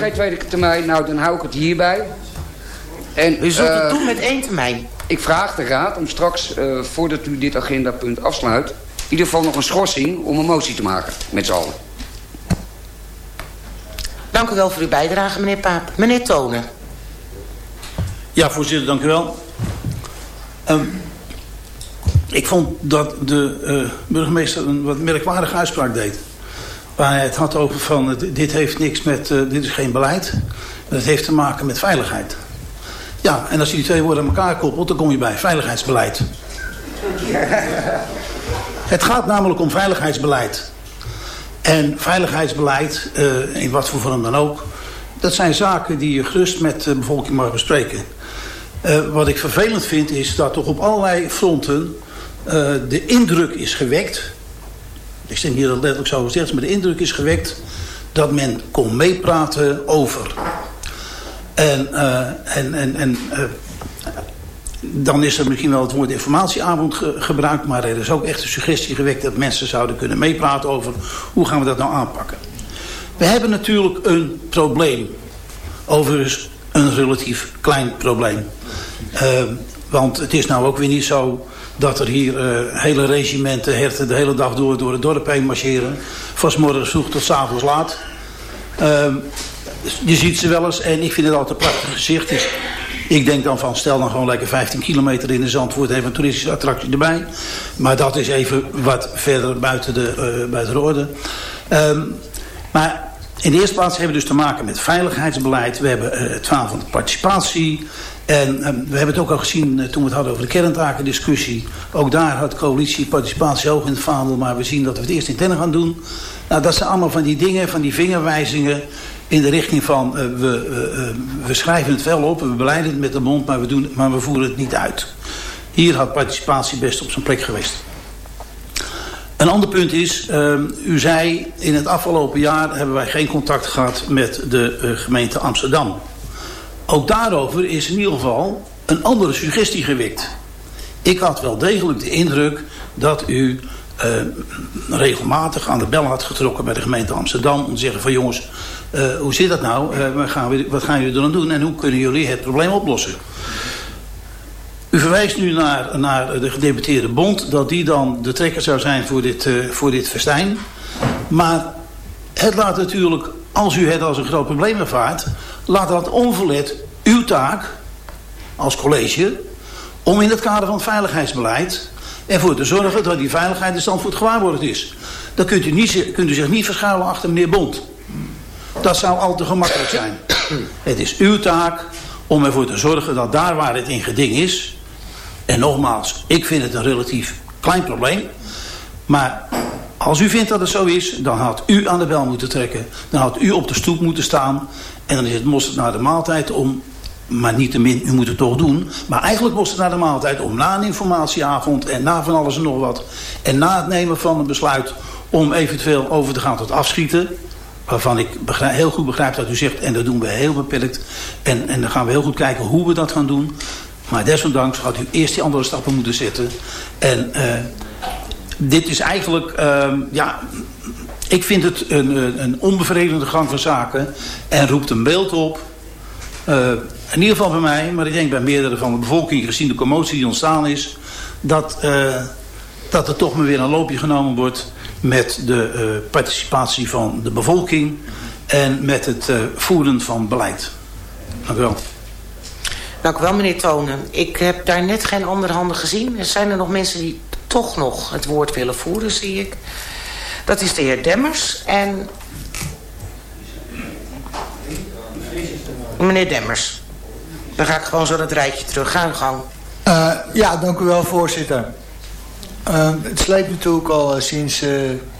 termijn. geen tweede termijn. Nou, dan hou ik het hierbij. En, U zult het eh, doen met één termijn. Ik vraag de raad om straks, eh, voordat u dit agendapunt afsluit... in ieder geval nog een schorsing om een motie te maken, met z'n allen. Dank u wel voor uw bijdrage, meneer Paap. Meneer Tonen. Ja, voorzitter, dank u wel. Ehm, ik vond dat de eh, burgemeester een wat merkwaardige uitspraak deed. Waar hij het had over van, eh, dit heeft niks met, eh, dit is geen beleid. Het heeft te maken met veiligheid. Ja, en als je die twee woorden aan elkaar koppelt, dan kom je bij veiligheidsbeleid. Het gaat namelijk om veiligheidsbeleid. En veiligheidsbeleid, eh, in wat voor vorm dan ook... dat zijn zaken die je gerust met de bevolking mag bespreken. Wat ik vervelend vind is dat toch op allerlei fronten... de indruk is gewekt... ik zeg niet dat letterlijk zo gezegd maar de indruk is gewekt dat men kon meepraten over. En, eh, en, en, en eh, dan is er misschien wel het woord informatieavond ge- gebruikt... maar er is ook echt een suggestie gewekt dat mensen zouden kunnen meepraten over... hoe gaan we dat nou aanpakken. We hebben natuurlijk een probleem. Overigens een relatief klein probleem. Eh, want het is nou ook weer niet zo dat er hier eh, hele regimenten herten de hele dag door, door het dorp heen marcheren. Van morgens vroeg tot 's avonds laat. Eh, je ziet ze wel eens en ik vind het altijd een prachtig gezicht. Dus ik denk dan van stel dan gewoon lekker 15 kilometer in de Zandvoort. Even een toeristische attractie erbij. Maar dat is even wat verder buiten de, eh, buiten de orde. Ehm, maar in de eerste plaats hebben we dus te maken met veiligheidsbeleid. We hebben eh, het verhaal van de participatie. En ehm, we hebben het ook al gezien eh, toen we het hadden over de kerntakendiscussie. Ook daar had coalitie participatie hoog in het vaandel. Maar we zien dat we het eerst intern gaan doen. Nou, dat zijn allemaal van die dingen, van die vingerwijzingen in de richting van eh, we, eh, we schrijven het wel op, we beleiden het met de mond, maar we, doen, maar we voeren het niet uit. Hier had participatie best op zijn plek geweest. Een ander punt is, uh, u zei in het afgelopen jaar hebben wij geen contact gehad met de uh, gemeente Amsterdam. Ook daarover is in ieder geval een andere suggestie gewikt. Ik had wel degelijk de indruk dat u uh, regelmatig aan de bel had getrokken bij de gemeente Amsterdam. Om te zeggen van jongens, uh, hoe zit dat nou? Uh, wat, gaan we, wat gaan jullie dan doen en hoe kunnen jullie het probleem oplossen? U verwijst nu naar, naar de gedeputeerde bond, dat die dan de trekker zou zijn voor dit, voor dit festijn. Maar het laat natuurlijk, als u het als een groot probleem ervaart, laat dat onverlet uw taak als college om in het kader van het veiligheidsbeleid ervoor te zorgen dat die veiligheid in Zandvoort gewaarborgd is. Dan kunt u, niet, kunt u zich niet verschuilen achter meneer Bond. Dat zou al te gemakkelijk zijn. Het is uw taak om ervoor te zorgen dat daar waar het in geding is... en nogmaals, ik vind het een relatief klein probleem... maar als u vindt dat het zo is, dan had u aan de bel moeten trekken. Dan had u op de stoep moeten staan... en dan is het mosterd naar de maaltijd om maar niet te min, u moet het toch doen. Maar eigenlijk moest het naar de maaltijd om na een informatieavond en na van alles en nog wat. En na het nemen van een besluit om eventueel over te gaan tot afschieten. Waarvan ik begrijp, heel goed begrijp dat u zegt, en dat doen we heel beperkt. En, en dan gaan we heel goed kijken hoe we dat gaan doen. Maar desondanks had u eerst die andere stappen moeten zetten. En uh, dit is eigenlijk, uh, ja, ik vind het een, een onbevredigende gang van zaken. En roept een beeld op uh, in ieder geval bij mij, maar ik denk bij meerdere van de bevolking, gezien de commotie die ontstaan is, dat, uh, dat er toch maar weer een loopje genomen wordt met de uh, participatie van de bevolking en met het voeren van beleid. Dank u wel. Dank u wel, meneer Tonen. Ik heb daar net geen andere handen gezien. Er zijn er nog mensen die toch nog het woord willen voeren, zie ik. Dat is de heer Demmers en Meneer Demmers. Dan ga ik gewoon zo dat rijtje terug. Ga in gang. Uh, ja, dank u wel, voorzitter. Uh, het sleept natuurlijk al uh, sinds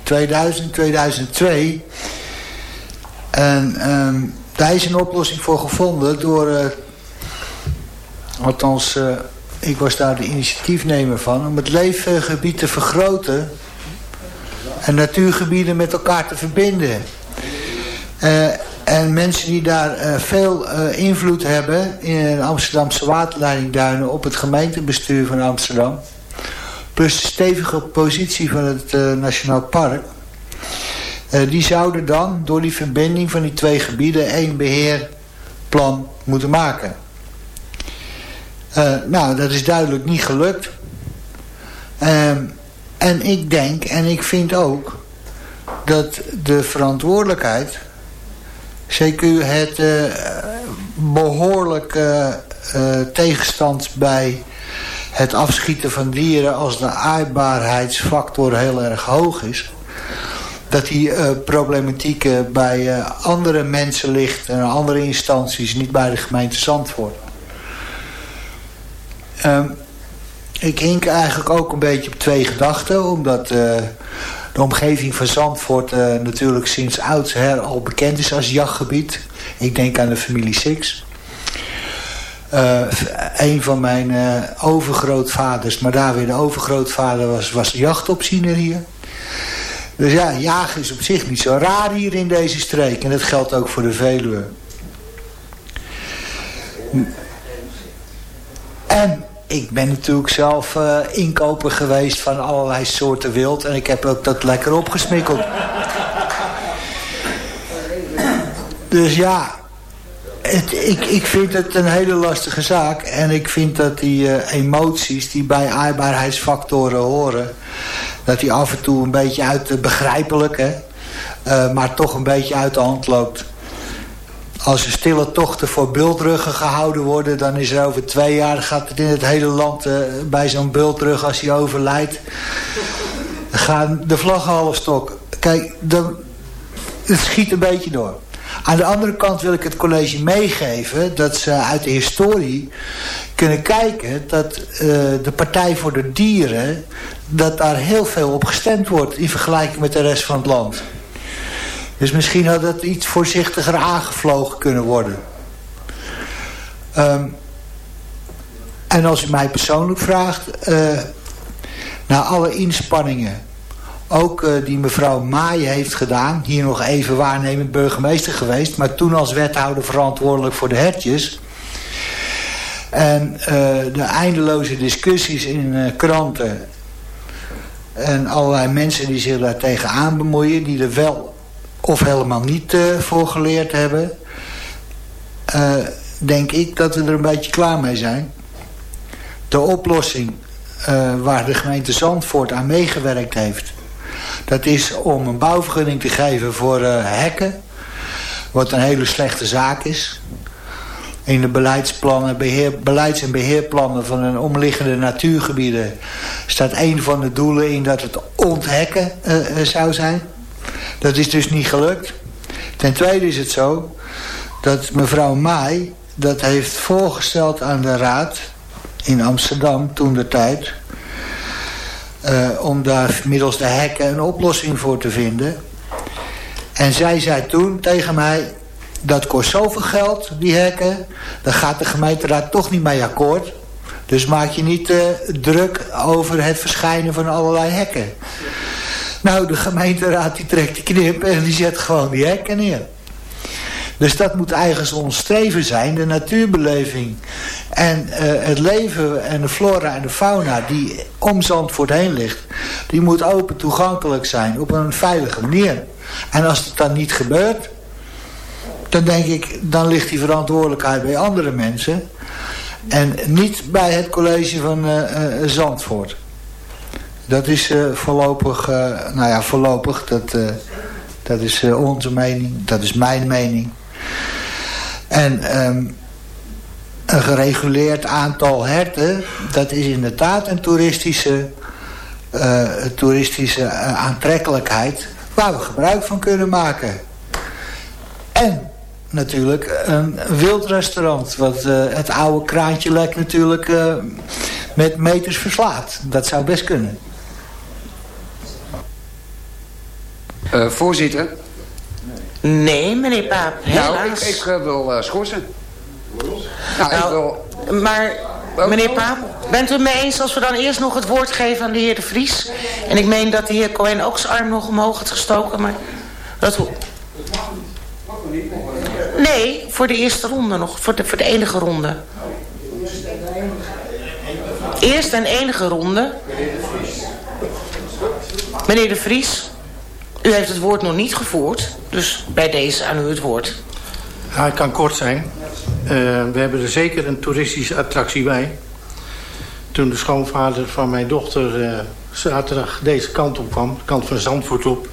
2000, 2002. En um, daar is een oplossing voor gevonden door... althans, ik was daar de initiatiefnemer van... om het leefgebied te vergroten... en natuurgebieden met elkaar te verbinden... En mensen die daar uh, veel uh, invloed hebben in de Amsterdamse waterleidingduinen op het gemeentebestuur van Amsterdam. Plus de stevige positie van het Nationaal Park. die zouden dan door die verbinding van die twee gebieden één beheerplan moeten maken. nou, dat is duidelijk niet gelukt. En ik denk en ik vind ook dat de verantwoordelijkheid, zeker het uh, behoorlijke uh, tegenstand bij het afschieten van dieren als de aaibaarheidsfactor heel erg hoog is, dat die uh, problematiek bij andere mensen ligt en andere instanties, niet bij de gemeente Zandvoort. Um, ik hink eigenlijk ook een beetje op twee gedachten. Omdat uh, de omgeving van Zandvoort uh, natuurlijk sinds oudsher al bekend is als jachtgebied. Ik denk aan de familie Six. Uh, een van mijn overgrootvaders, maar daar weer de overgrootvader was, was jachtopziener hier. Dus ja, jagen is op zich niet zo raar hier in deze streek. En dat geldt ook voor de Veluwe. Ik ben natuurlijk zelf uh, inkoper geweest van allerlei soorten wild. En ik heb ook dat lekker opgesmikkeld. dus ja, het, ik, ik vind het een hele lastige zaak. En ik vind dat die uh, emoties die bij aardbaarheidsfactoren horen... dat die af en toe een beetje uit de begrijpelijke... Uh, maar toch een beetje uit de hand loopt als er stille tochten voor bultruggen gehouden worden... dan is er over twee jaar, gaat het in het hele land uh, bij zo'n bultrug als hij overlijdt... gaan de vlaggen half stok. Kijk, dan, het schiet een beetje door. Aan de andere kant wil ik het college meegeven... dat ze uit de historie kunnen kijken... dat uh, de Partij voor de Dieren... dat daar heel veel op gestemd wordt... in vergelijking met de rest van het land. Dus misschien had het iets voorzichtiger aangevlogen kunnen worden. Um, en als u mij persoonlijk vraagt... Uh, na alle inspanningen... ook uh, die mevrouw Maaien heeft gedaan... hier nog even waarnemend burgemeester geweest... maar toen als wethouder verantwoordelijk voor de hertjes... En uh, de eindeloze discussies in kranten... en allerlei mensen die zich daar tegenaan bemoeien... die er wel of helemaal niet uh, voor geleerd hebben... Uh, denk ik dat we er een beetje klaar mee zijn. De oplossing uh, waar de gemeente Zandvoort aan meegewerkt heeft... dat is om een bouwvergunning te geven voor hekken... wat een hele slechte zaak is... In de beleidsplannen, beleids- en beheerplannen van een omliggende natuurgebieden... staat een van de doelen in dat het onthekken zou zijn. Dat is dus niet gelukt. Ten tweede is het zo dat mevrouw Maai dat heeft voorgesteld aan de raad in Amsterdam toen de tijd... Uh, om daar middels de hekken een oplossing voor te vinden. En zij zei toen tegen mij... dat kost zoveel geld, die hekken... daar gaat de gemeenteraad toch niet mee akkoord. Dus maak je niet uh, druk over het verschijnen van allerlei hekken. Nou, de gemeenteraad die trekt die knip en die zet gewoon die hekken neer. Dus dat moet eigenlijk ons streven zijn, de natuurbeleving. En uh, het leven en de flora en de fauna die om Zandvoort heen ligt... die moet open toegankelijk zijn op een veilige manier. En als het dan niet gebeurt... dan denk ik, dan ligt die verantwoordelijkheid bij andere mensen... en niet bij het college van uh, uh, Zandvoort. Dat is uh, voorlopig, uh, nou ja, voorlopig, dat, uh, dat is onze mening, dat is mijn mening. En um, een gereguleerd aantal herten, dat is inderdaad een toeristische, toeristische aantrekkelijkheid waar we gebruik van kunnen maken. En natuurlijk een wildrestaurant, wat het oude kraantje lek natuurlijk met meters verslaat. Dat zou best kunnen. Uh, voorzitter? Nee, meneer Paap, helaas. Nou, ik, ik uh, wil uh, schorsen. Nou, nou, ik wil... Maar, meneer Paap, bent u het mee eens als we dan eerst nog het woord geven aan de heer De Vries? En ik meen dat de heer Cohen ook zijn arm nog omhoog had gestoken, maar... Dat... Nee, voor de eerste ronde nog, voor de, voor de enige ronde. Eerst en enige ronde. Meneer De Vries. U heeft het woord nog niet gevoerd, dus bij deze aan u het woord. Ja, het kan kort zijn. Uh, we hebben er zeker een toeristische attractie bij. Toen de schoonvader van mijn dochter uh, zaterdag deze kant op kwam, de kant van Zandvoort op,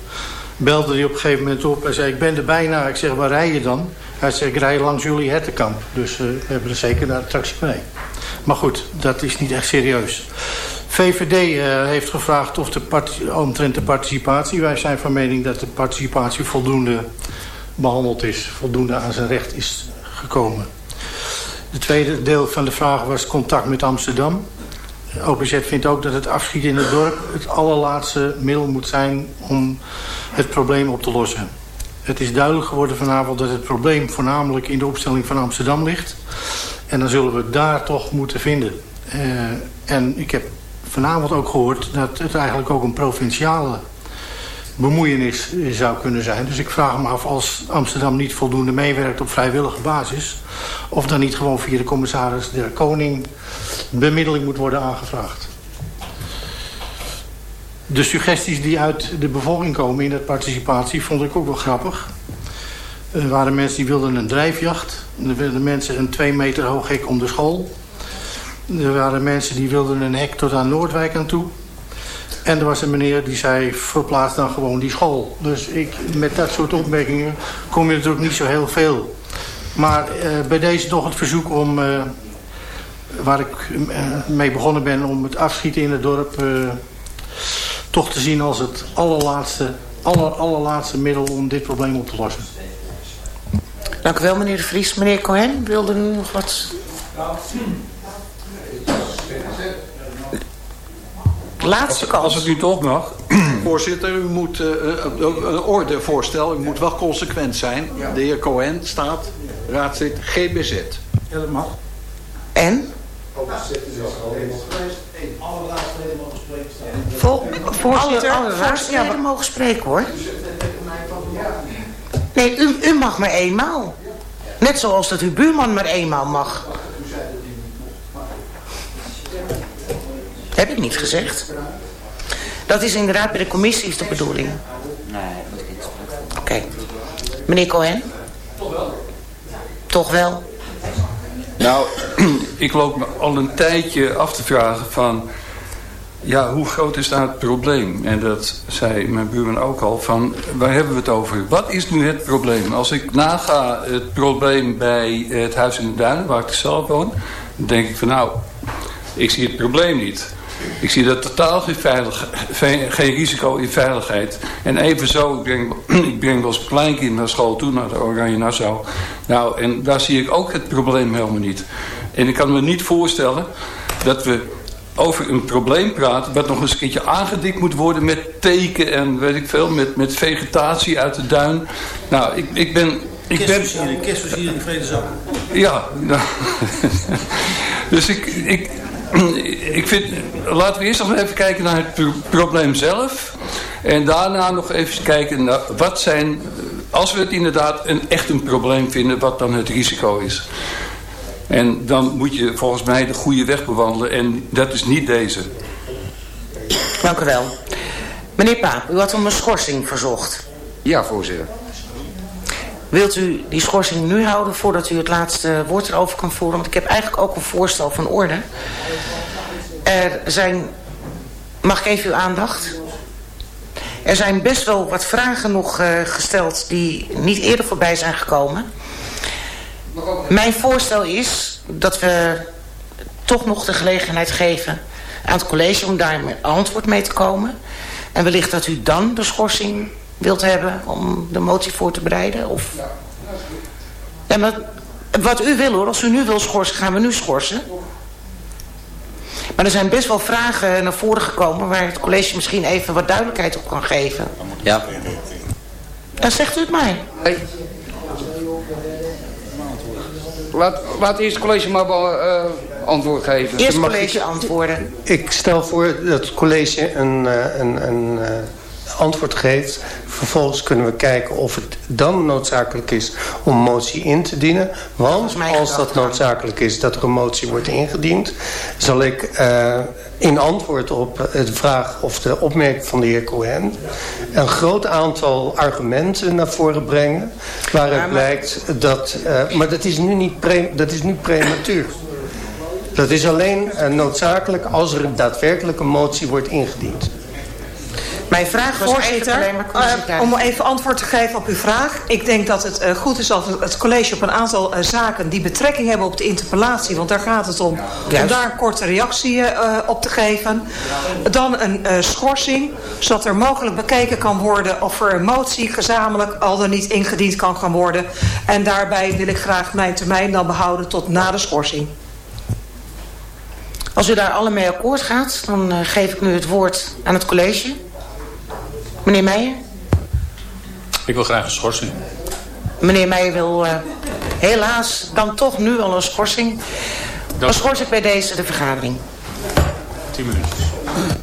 belde hij op een gegeven moment op en zei: Ik ben er bijna. Ik zeg: Waar rij je dan? Hij zei: Ik rij langs jullie hertenkamp. Dus uh, we hebben er zeker een attractie bij. Maar goed, dat is niet echt serieus. VVD uh, heeft gevraagd of de omtrent de participatie. Wij zijn van mening dat de participatie voldoende behandeld is. Voldoende aan zijn recht is gekomen. Het tweede deel van de vraag was contact met Amsterdam. OPZ vindt ook dat het afschieten in het dorp het allerlaatste middel moet zijn om het probleem op te lossen. Het is duidelijk geworden vanavond dat het probleem voornamelijk in de opstelling van Amsterdam ligt. En dan zullen we het daar toch moeten vinden. Uh, en ik heb vanavond ook gehoord dat het eigenlijk ook een provinciale bemoeienis zou kunnen zijn. Dus ik vraag me af als Amsterdam niet voldoende meewerkt op vrijwillige basis... of dan niet gewoon via de commissaris der Koning bemiddeling moet worden aangevraagd. De suggesties die uit de bevolking komen in de participatie vond ik ook wel grappig. Er waren mensen die wilden een drijfjacht. Er wilden mensen een twee meter hoog hek om de school. Er waren mensen die wilden een hek tot aan Noordwijk aan toe. En er was een meneer die zei, verplaats dan gewoon die school. Dus ik, met dat soort opmerkingen kom je natuurlijk niet zo heel veel. Maar uh, bij deze toch het verzoek om, uh, waar ik uh, mee begonnen ben... om het afschieten in het dorp toch te zien als het allerlaatste, aller, allerlaatste middel om dit probleem op te lossen. Dank u wel, meneer de Vries. Meneer Cohen, wilde u nog wat... Laatste kans. Als het nu toch mag. Voorzitter, u moet uh, een ordevoorstel. U moet wel consequent zijn. De heer Cohen staat raadslid GBZ. Ja, dat mag. En? Vol, voorzitter, alle, alle raadsleden mogen spreken hoor. Nee, u, u mag maar eenmaal. Net zoals dat uw buurman maar eenmaal mag. Heb ik niet gezegd. Dat is inderdaad bij de commissie is de bedoeling. Nee, dat niet. Oké. Okay. Meneer Cohen? Toch wel. Toch wel? Nou, ik loop me al een tijdje af te vragen van... Ja, hoe groot is daar het probleem? En dat zei mijn buurman ook al, van waar hebben we het over? Wat is nu het probleem? Als ik naga het probleem bij het Huis in de Duin, waar ik zelf woon... dan denk ik van nou, ik zie het probleem niet. Ik zie dat totaal geen, veilig, geen risico in veiligheid. En evenzo, ik breng, ik breng wel eens kleinkind naar school toe, naar de Oranje Nassau. Nou, en daar zie ik ook het probleem helemaal niet. En ik kan me niet voorstellen dat we over een probleem praten... wat nog eens een keertje aangedikt moet worden met teken en weet ik veel... met, met vegetatie uit de duin. Nou, ik, ik ben... Ik ben kerstversiering, vredesam. Ja, nou, dus ik, ik, ik vind, laten we eerst nog even kijken naar het probleem zelf. En daarna nog even kijken naar wat zijn, als we het inderdaad een, echt een probleem vinden, wat dan het risico is. En dan moet je volgens mij de goede weg bewandelen en dat is niet deze. Dank u wel. Meneer Paap, u had om een schorsing verzocht. Ja, voorzitter. Wilt u die schorsing nu houden voordat u het laatste woord erover kan voeren? Want ik heb eigenlijk ook een voorstel van orde. Er zijn... Mag ik even uw aandacht? Er zijn best wel wat vragen nog uh, gesteld die niet eerder voorbij zijn gekomen. Mijn voorstel is dat we toch nog de gelegenheid geven aan het college om daar met antwoord mee te komen. En wellicht dat u dan de schorsing wilt hebben om de motie voor te bereiden? Of... Ja, maar wat u wil hoor, als u nu wil schorsen, gaan we nu schorsen. Maar er zijn best wel vragen naar voren gekomen... waar het college misschien even wat duidelijkheid op kan geven. Ja. Dan zegt u het mij. Laat, laat eerst het college maar uh, antwoord geven. Eerst college antwoorden. Ik stel voor dat het college een, een, een, antwoord geeft. Vervolgens kunnen we kijken of het dan noodzakelijk is om een motie in te dienen. Want als dat noodzakelijk is dat er een motie wordt ingediend... zal ik uh, in antwoord op de vraag of de opmerking van de heer Cohen... een groot aantal argumenten naar voren brengen... waaruit blijkt dat... Uh, maar dat is nu, niet pre, dat is nu prematuur. Dat is alleen noodzakelijk als er daadwerkelijk een motie wordt ingediend. Mijn vraag was Voorzitter, uh, om even antwoord te geven op uw vraag. Ik denk dat het uh, goed is als het college op een aantal uh, zaken... die betrekking hebben op de interpellatie... want daar gaat het om, ja. om daar een korte reactie op te geven. Dan een schorsing, zodat er mogelijk bekeken kan worden... of er een motie gezamenlijk al dan niet ingediend kan gaan worden. En daarbij wil ik graag mijn termijn dan behouden tot na de schorsing. Als u daar alle mee akkoord gaat, dan uh, geef ik nu het woord aan het college. Meneer Meijer? Ik wil graag een schorsing. Meneer Meijer wil uh, helaas dan toch nu al een schorsing. Dan schors ik bij deze de vergadering. 10 minuten.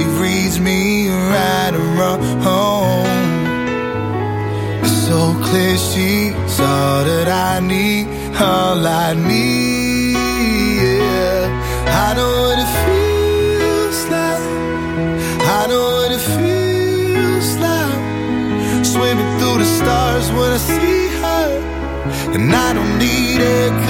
she reads me right and wrong. It's so clear she's all that I need, all I need. Yeah. I know what it feels like. I know what it feels like. Swimming through the stars when I see her. And I don't need it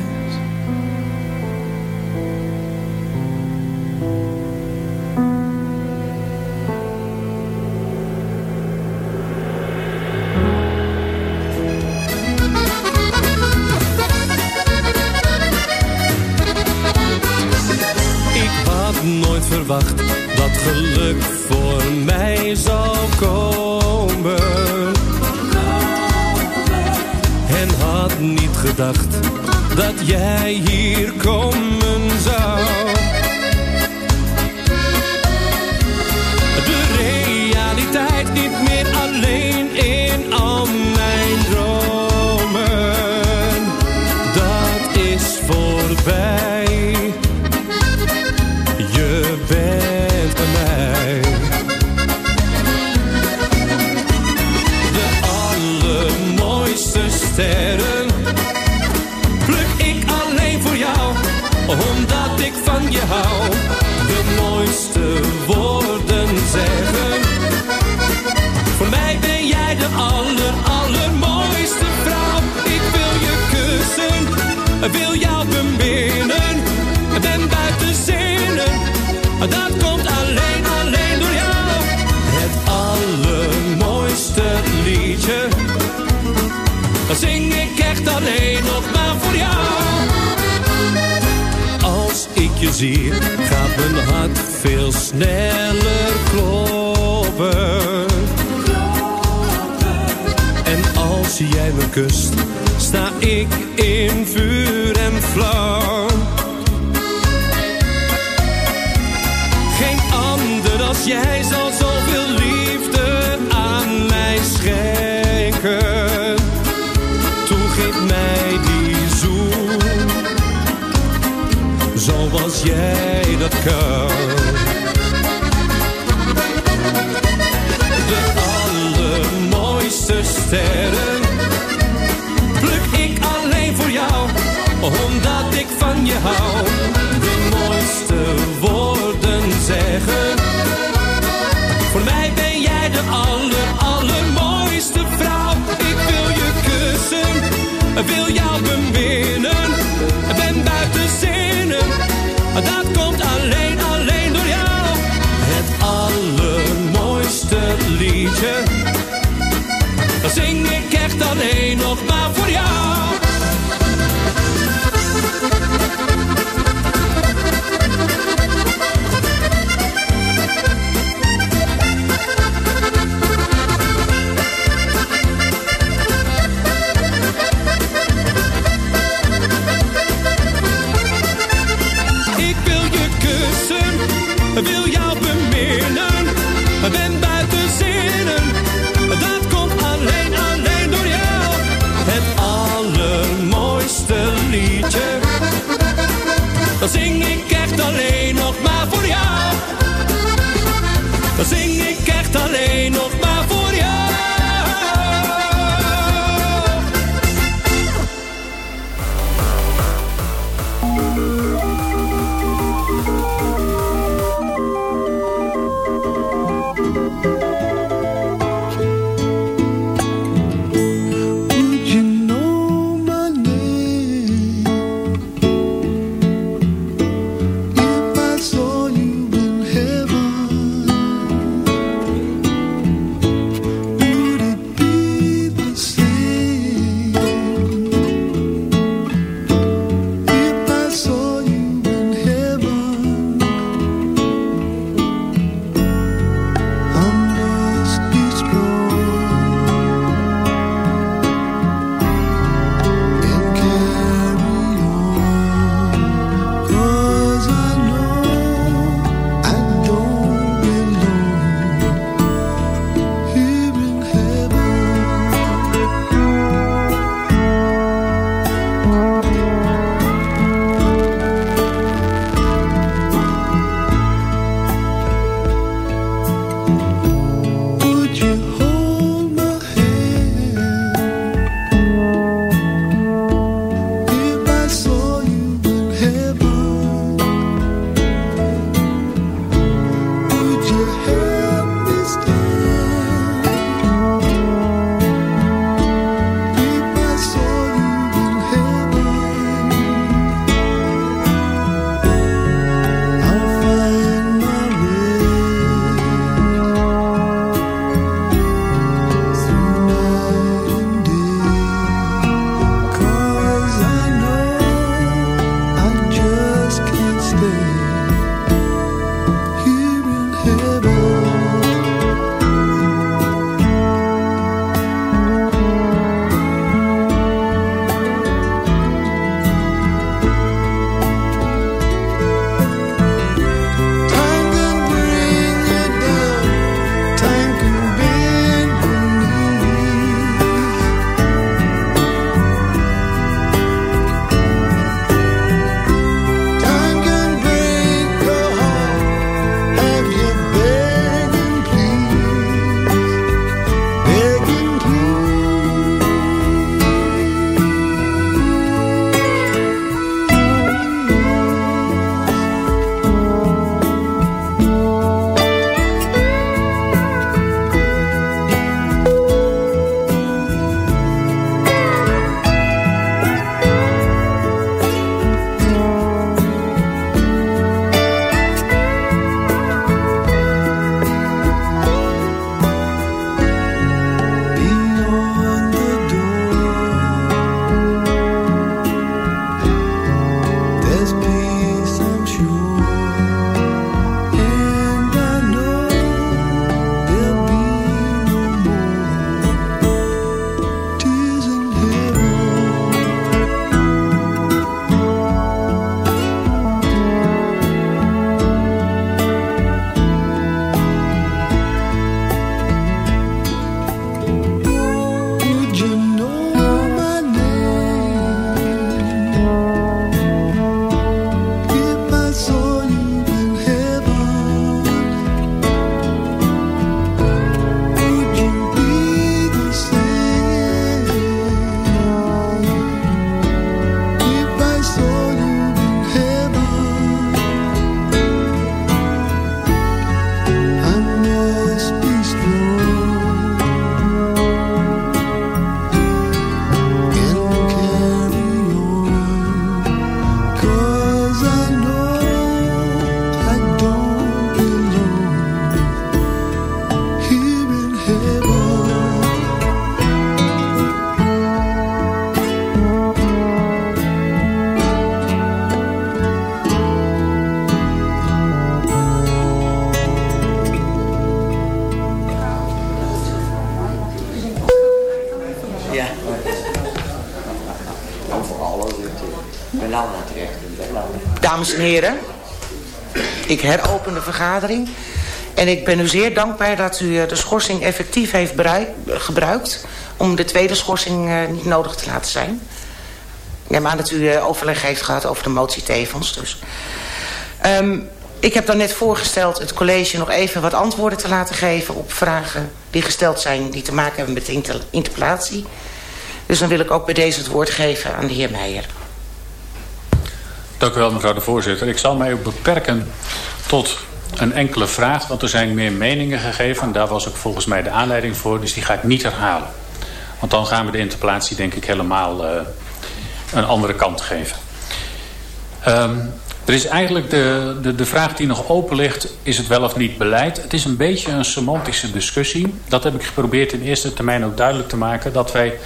Nooit verwacht dat geluk voor mij zou komen en had niet gedacht dat jij hier komen zou. Alleen nog maar voor jou. Als ik je zie, gaat mijn hart veel sneller kloppen. En als jij me kust, sta ik in vuur en vlam. Geen ander als jij zal zoveel Zoals jij dat kan. De allermooiste sterren pluk ik alleen voor jou, omdat ik van je hou. Dat zing ik echt alleen nog maar voor jou. Dames en heren, ik heropen de vergadering. En ik ben u zeer dankbaar dat u eh, de schorsing effectief heeft gebruikt... om de tweede schorsing uh, niet nodig te laten zijn. Neem aan dat u uh, overleg heeft gehad over de motie tevens. Dus. Um, ik heb dan net voorgesteld het college nog even wat antwoorden te laten geven... op vragen die gesteld zijn die te maken hebben met de interpellatie. Dus dan wil ik ook bij deze het woord geven aan de heer Meijer. Dank u wel, mevrouw de voorzitter. Ik zal mij ook beperken tot een enkele vraag, want er zijn meer meningen gegeven. Daar was ook volgens mij de aanleiding voor, dus die ga ik niet herhalen. Want dan gaan we de interpellatie denk ik helemaal uh, een andere kant geven. Um, er is eigenlijk de, de, de vraag die nog open ligt, is het wel of niet beleid? Het is een beetje een semantische discussie. Dat heb ik geprobeerd in eerste termijn ook duidelijk te maken. Dat wij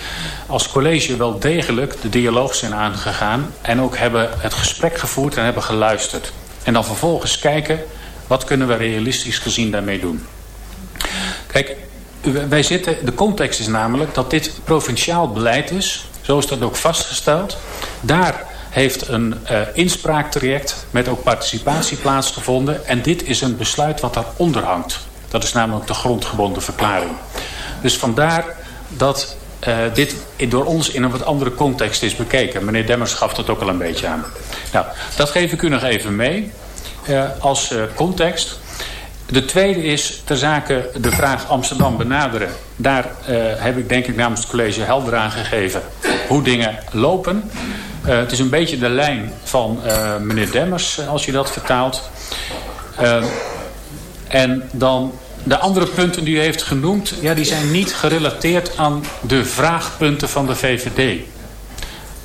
als college wel degelijk de dialoog zijn aangegaan. En ook hebben het gesprek gevoerd en hebben geluisterd. En dan vervolgens kijken, wat kunnen we realistisch gezien daarmee doen? Kijk, wij zitten, de context is namelijk dat dit provinciaal beleid is. Zo is dat ook vastgesteld. Daar heeft een uh, inspraaktraject met ook participatie plaatsgevonden. En dit is een besluit wat daaronder hangt. Dat is namelijk de grondgebonden verklaring. Dus vandaar dat uh, dit door ons in een wat andere context is bekeken. Meneer Demmers gaf dat ook al een beetje aan. Nou, dat geef ik u nog even mee uh, als context. De tweede is ter zake de vraag Amsterdam benaderen. Daar heb ik denk ik namens het college helder aan gegeven hoe dingen lopen. Uh, het is een beetje de lijn van uh, meneer Demmers, eh, als je dat vertaalt. Uh, en dan de andere punten die u heeft genoemd... Ja, die zijn niet gerelateerd aan de vraagpunten van de VVD.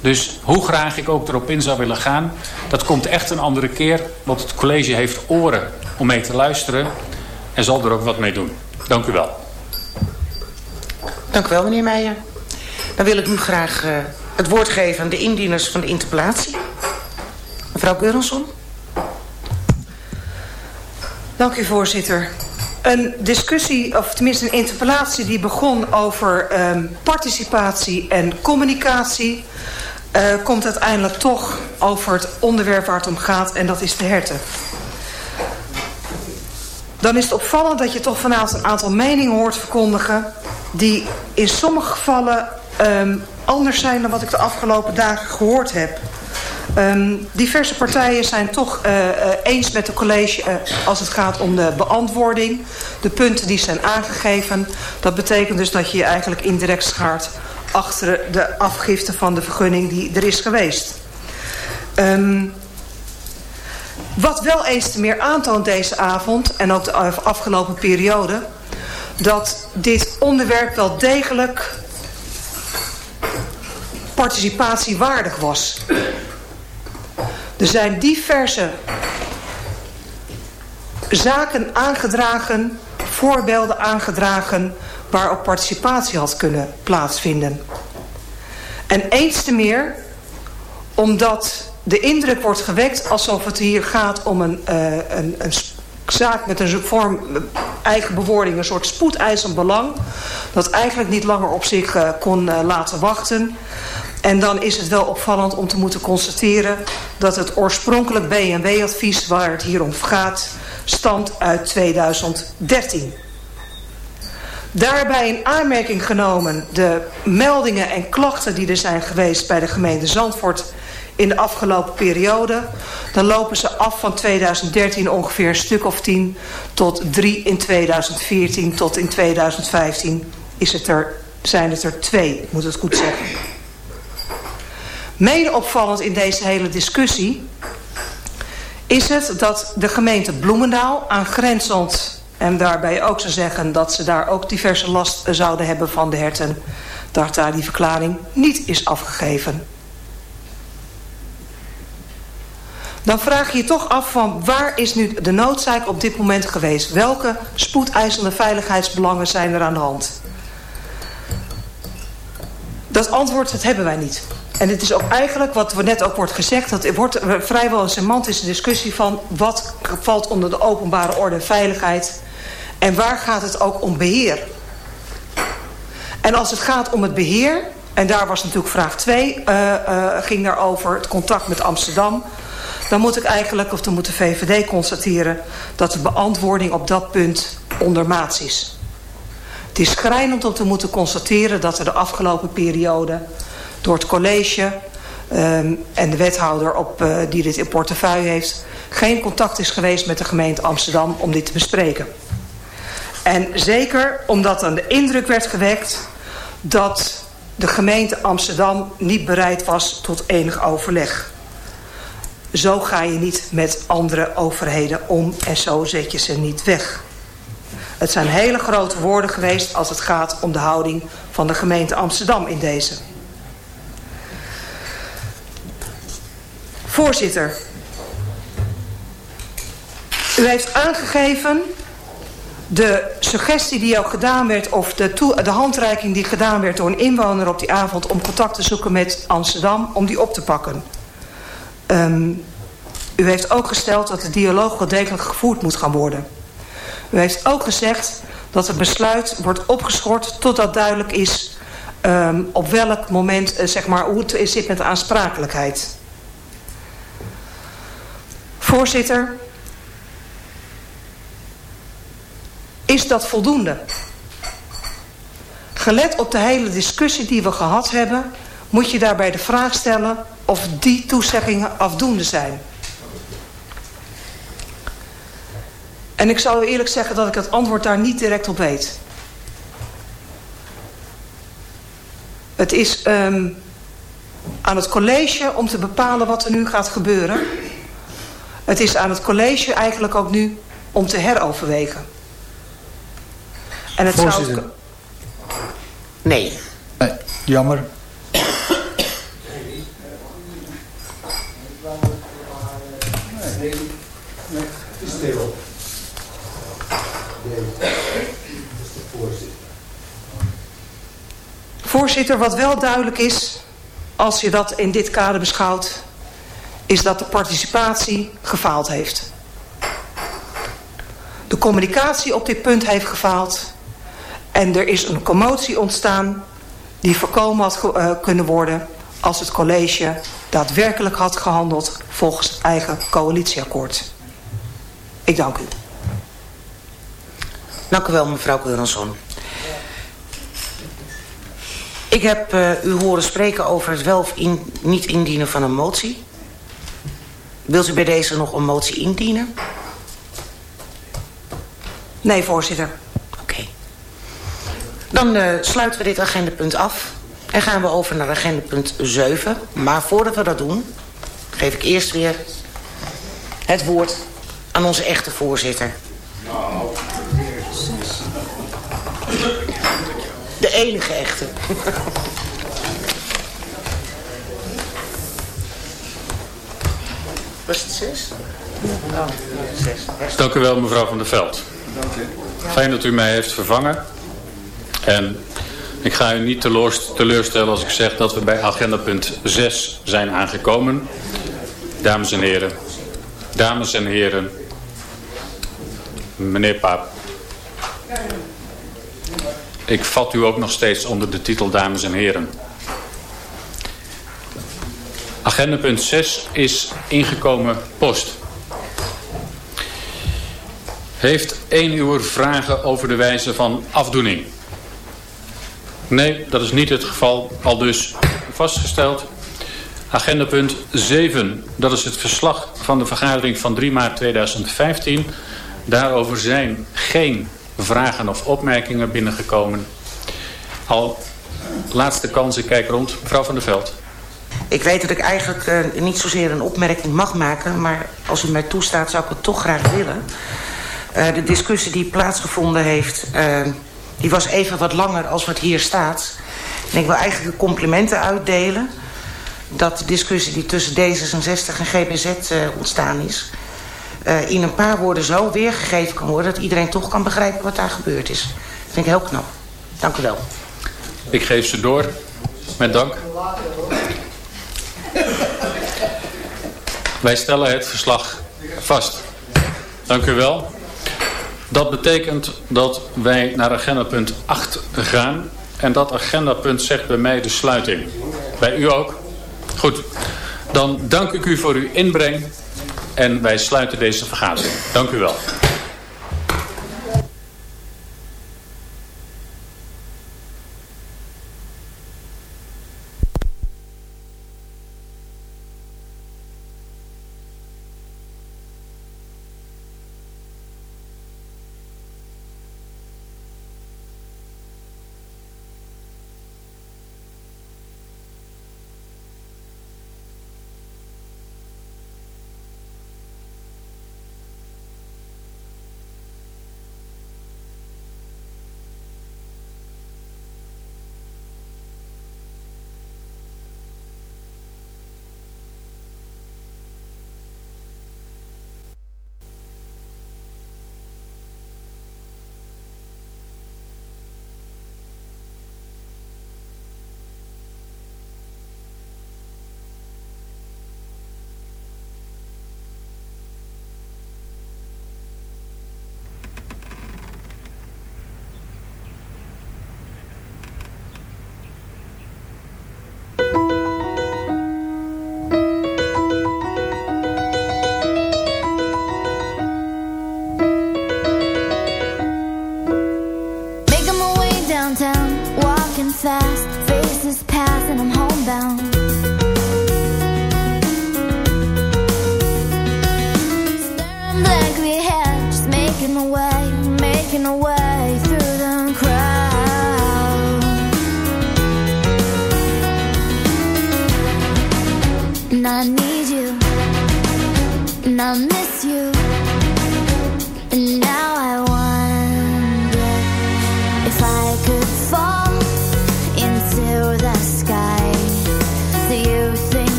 Dus hoe graag ik ook erop in zou willen gaan... dat komt echt een andere keer. Want het college heeft oren om mee te luisteren... en zal er ook wat mee doen. Dank u wel. Dank u wel, meneer Meijer. Dan wil ik nu graag het woord geven aan de indieners van de interpellatie. Mevrouw Geurenson. Dank u, voorzitter. Een discussie, of tenminste een interpellatie die begon over um, participatie en communicatie... Uh, komt uiteindelijk toch over het onderwerp waar het om gaat en dat is de herten. Dan is het opvallend dat je toch vanavond een aantal meningen hoort verkondigen... die in sommige gevallen um, anders zijn dan wat ik de afgelopen dagen gehoord heb. Um, diverse partijen zijn toch uh, uh, eens met het college uh, als het gaat om de beantwoording. De punten die zijn aangegeven. Dat betekent dus dat je je eigenlijk indirect schaart achter de afgifte van de vergunning die er is geweest. Um, wat wel eens te meer aantoont deze avond en ook de afgelopen periode... dat dit onderwerp wel degelijk participatiewaardig was. Er zijn diverse zaken aangedragen, voorbeelden aangedragen... waarop participatie had kunnen plaatsvinden. En eens te meer omdat de indruk wordt gewekt alsof het hier gaat om een, uh, een, zaak met een vorm, eigen bewoording, een soort spoedeisend belang. Dat eigenlijk niet langer op zich uh, kon laten wachten. En dan is het wel opvallend om te moeten constateren dat het oorspronkelijk BMW-advies waar het hier om gaat stamt uit 2013. Daarbij in aanmerking genomen de meldingen en klachten die er zijn geweest bij de gemeente Zandvoort in de afgelopen periode. Dan lopen ze af van 2013 ongeveer een stuk of 10 tot 3 in 2014 tot in 2015 is het er, zijn het er twee, moet het goed zeggen. Mede opvallend in deze hele discussie is het dat de gemeente Bloemendaal aangrenzend... en daarbij ook zou zeggen dat ze daar ook diverse last zouden hebben van de herten... dat daar die verklaring niet is afgegeven. Dan vraag je je toch af van waar is nu de noodzaak op dit moment geweest? Welke spoedeisende veiligheidsbelangen zijn er aan de hand? Dat antwoord dat hebben wij niet. En het is ook eigenlijk, wat er net ook wordt gezegd... dat er wordt vrijwel een semantische discussie van... wat valt onder de openbare orde en veiligheid... en waar gaat het ook om beheer. En als het gaat om het beheer... en daar was natuurlijk vraag 2, uh, uh, ging daarover het contact met Amsterdam. Dan moet ik eigenlijk, of dan moet de VVD constateren... dat de beantwoording op dat punt ondermaats is. Het is schrijnend om te moeten constateren dat er de afgelopen periode... door het college um, en de wethouder op, uh, die dit in portefeuille heeft... geen contact is geweest met de gemeente Amsterdam om dit te bespreken. En zeker omdat dan de indruk werd gewekt dat de gemeente Amsterdam niet bereid was tot enig overleg. Zo ga je niet met andere overheden om en zo zet je ze niet weg. Het zijn hele grote woorden geweest als het gaat om de houding van de gemeente Amsterdam in deze. Voorzitter, u heeft aangegeven de suggestie die ook gedaan werd... of de, de handreiking die gedaan werd door een inwoner op die avond... om contact te zoeken met Amsterdam, om die op te pakken. Um, u heeft ook gesteld dat de dialoog wel degelijk gevoerd moet gaan worden. U heeft ook gezegd dat het besluit wordt opgeschort totdat duidelijk is... Um, op welk moment, uh, zeg maar, hoe het zit met de aansprakelijkheid. Voorzitter, Is dat voldoende? Gelet op de hele discussie die we gehad hebben... moet je daarbij de vraag stellen of die toezeggingen afdoende zijn. En ik zal u eerlijk zeggen dat ik het antwoord daar niet direct op weet. Het is um, aan het college om te bepalen wat er nu gaat gebeuren. Het is aan het college eigenlijk ook nu om te heroverwegen. En het Voorzitter. zou... Nee. nee. Jammer. Voorzitter, wat wel duidelijk is, als je dat in dit kader beschouwt, is dat de participatie gefaald heeft. De communicatie op dit punt heeft gefaald. En er is een commotie ontstaan die voorkomen had uh, kunnen worden als het college daadwerkelijk had gehandeld volgens het eigen coalitieakkoord. Ik dank u. Dank u wel, mevrouw Keurenson. Ik heb uh, u horen spreken over het wel of niet indienen van een motie. Wilt u bij deze nog een motie indienen? Nee, voorzitter. Dan uh, sluiten we dit agendapunt af. En gaan we over naar agendapunt 7. Maar voordat we dat doen, geef ik eerst weer het woord aan onze echte voorzitter. De enige echte. Was het zes? Oh, zes. Dank u wel, mevrouw van der Veld. Dank u. Fijn dat u mij heeft vervangen. En ik ga u niet teleurstellen als ik zeg dat we bij agenda punt 6 zijn aangekomen. Dames en heren. Dames en heren. Meneer Paap. Ik vat u ook nog steeds onder de titel Dames en heren. Agenda punt 6 is ingekomen post. Heeft één uur vragen over de wijze van afdoening? Nee, dat is niet het geval. Al dus vastgesteld. Agenda punt 7. Dat is het verslag van de vergadering van 3 maart 2015. Daarover zijn geen vragen of opmerkingen binnengekomen. Al laatste kans, ik kijk rond. Mevrouw van der Veld. Ik weet dat ik eigenlijk uh, niet zozeer een opmerking mag maken... maar als u mij toestaat zou ik het toch graag willen. Uh, de discussie die plaatsgevonden heeft... Uh, die was even wat langer als wat hier staat. En ik wil eigenlijk complimenten uitdelen... dat de discussie die tussen D66 en GBZ eh, ontstaan is... In een paar woorden zo weergegeven kan worden... dat iedereen toch kan begrijpen wat daar gebeurd is. Dat vind ik heel knap. Dank u wel. Ik geef ze door. Met dank. Wij stellen het verslag vast. Dank u wel. Dat betekent dat wij naar agenda punt 8 gaan. En dat agendapunt zegt bij mij de sluiting. Bij u ook? Goed. Dan dank ik u voor uw inbreng. En wij sluiten deze vergadering. Dank u wel.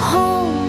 home.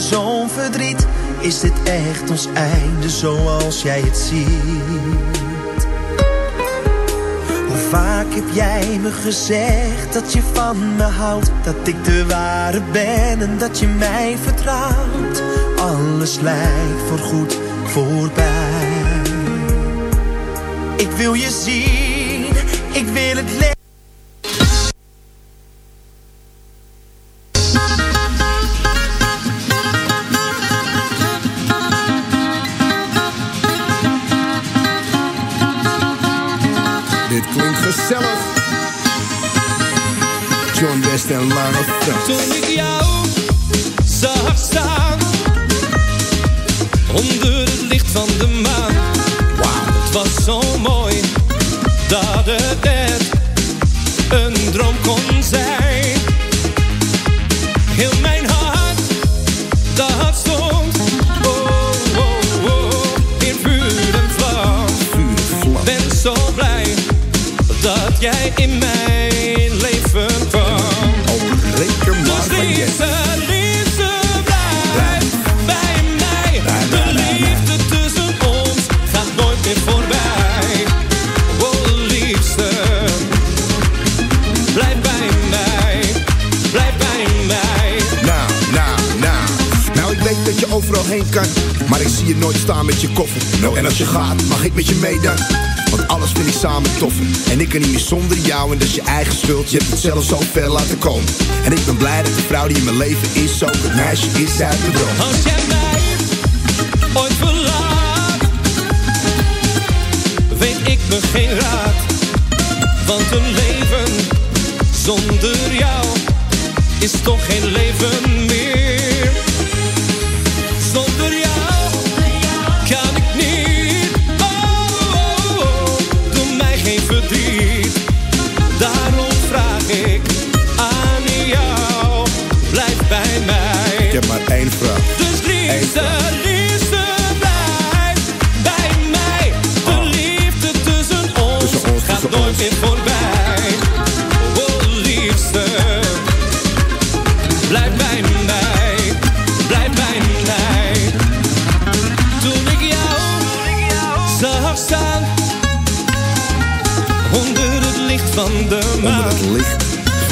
Zo'n verdriet? Is dit echt ons einde zoals jij het ziet? Hoe vaak heb jij me gezegd dat je van me houdt? Dat ik de ware ben en dat je mij vertrouwt? Alles lijkt voorgoed voorbij. Ik wil je zien, ik wil het leven. Lange Toen met je koffer. Nou, En als je gaat, mag ik met je mee Want alles vind ik samen toffer En ik kan niet meer zonder jou. En dat is je eigen schuld. Je hebt het zelf zo ver laten komen. En ik ben blij dat de vrouw die in mijn leven is Ook het meisje is uit de droom. Als jij mij ooit verlaat Weet ik me geen raad. Want een leven zonder jou Is toch geen leven meer. Dus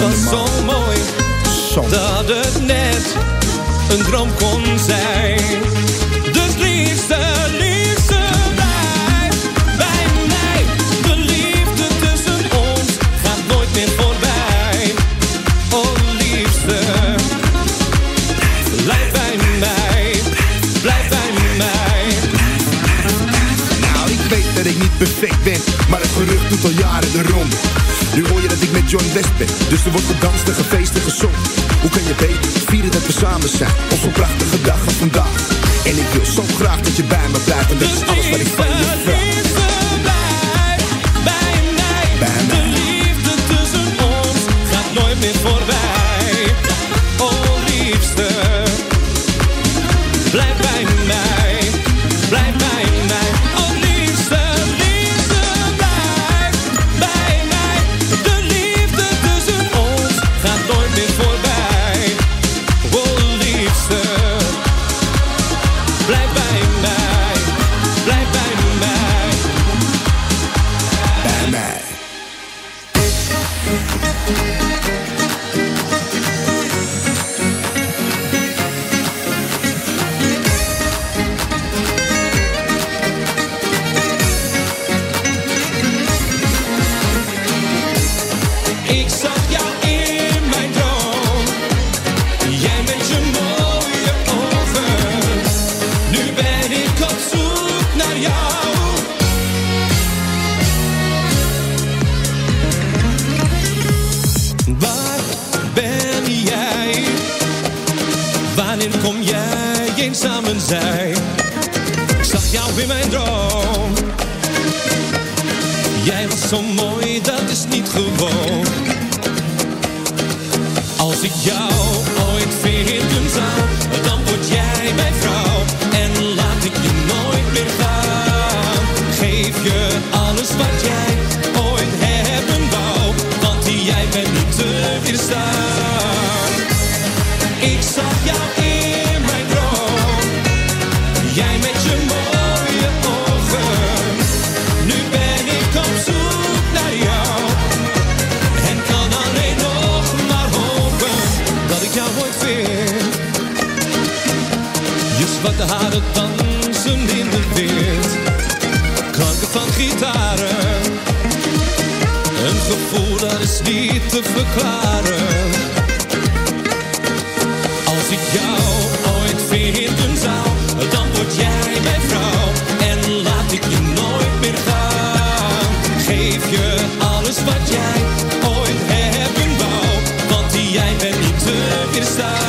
Was zo mooi, dat het net een droom kon zijn. Dus liefste, liefste, blijf bij mij. De liefde tussen ons gaat nooit meer voorbij. Oh liefste, blijf bij mij, blijf bij mij. Nou, ik weet dat ik niet perfect ben, maar het gerucht doet al jaren de rond. Nu hoor je dat ik met John West ben, dus er wordt gedanst en gefeest en gezongen. Hoe kan je beter vieren dat we samen zijn Op zo'n prachtige dag als vandaag? En ik wil zo graag dat je bij me blijft En dat is alles wat ik van je vraag Ik zag jou in mijn droom. Jij met je mooie ogen. Nu ben ik op zoek naar jou. En kan alleen nog maar hopen dat ik jou ooit vind. Je zwarte haren dansen in de wind. Klanken van gitaren. Een gevoel dat is niet te verklaren. Wat jij ooit hebben wou. Want jij bent niet te weerstaan.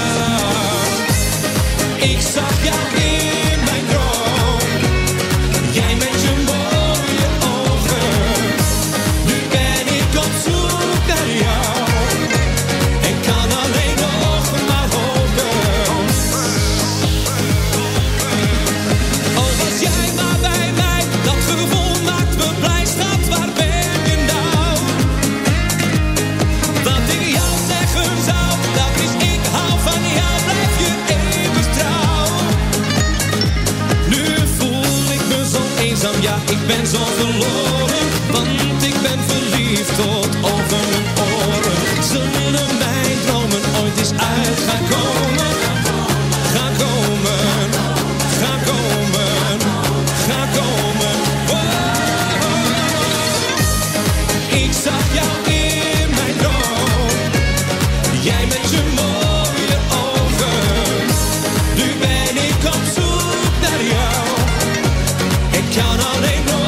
Kan alleen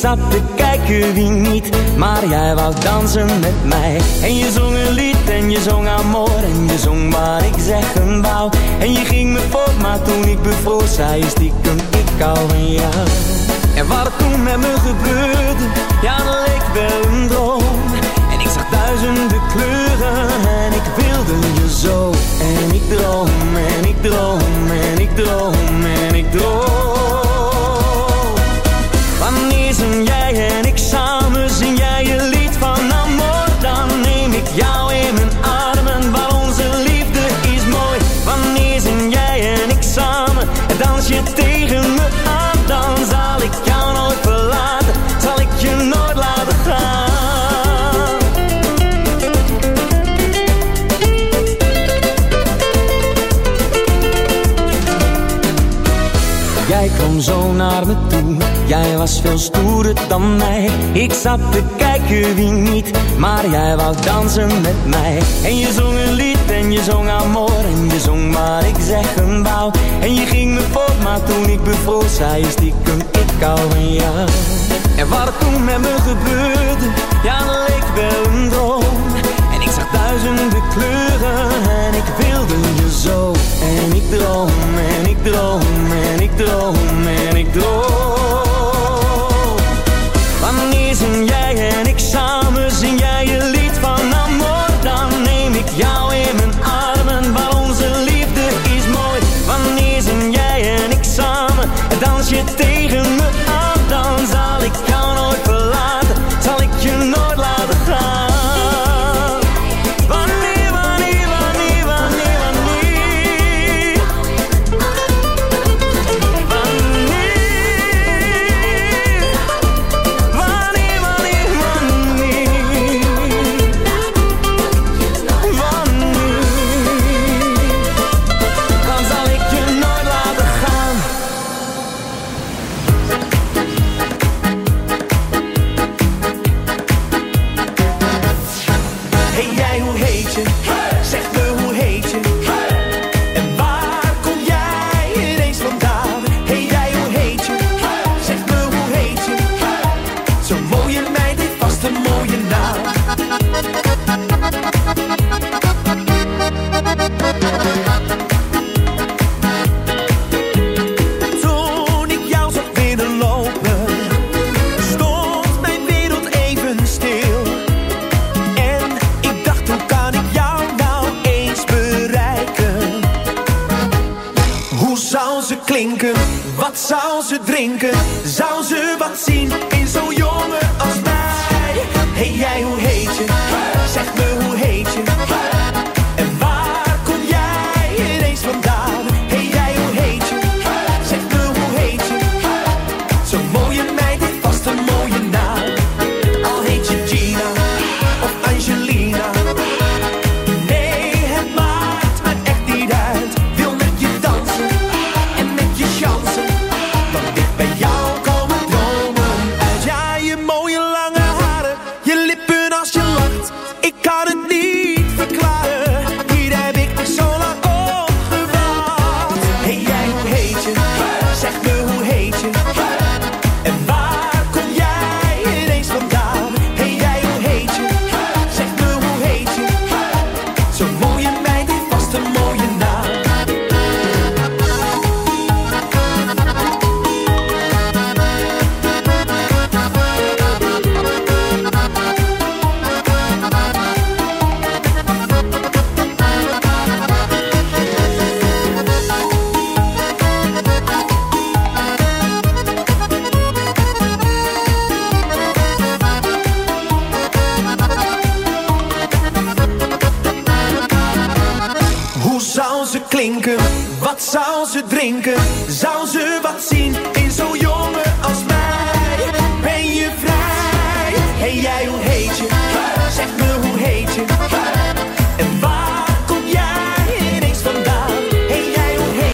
zat te kijken wie niet, maar jij wou dansen met mij. En je zong een lied en je zong amor en je zong waar ik zeggen wou. En je ging me voor, maar toen ik bevroor, zei je stiekem ik hou van jou. En wat er toen met me gebeurde, ja dat leek wel een droom. En ik zag duizenden kleuren en ik wilde je zo. En ik droom en ik droom en ik droom en ik droom. Jij kwam zo naar me toe, jij was veel stoerder dan mij. Ik zat te kijken wie niet, maar jij wou dansen met mij. En je zong een lied en je zong amor en je zong waar ik zeggen wou. En je ging me voor, maar toen ik bevroor, zei je stiekem ik hou van jou. En wat er toen met me gebeurde, ja dat leek wel een droom. Duizenden kleuren en ik wilde je zo. En ik droom en ik droom en ik droom en ik droom. Wanneer zing jij en ik Wat zou ze drinken? Zou ze wat zien in zo'n jongen als mij? Hey jij, hoe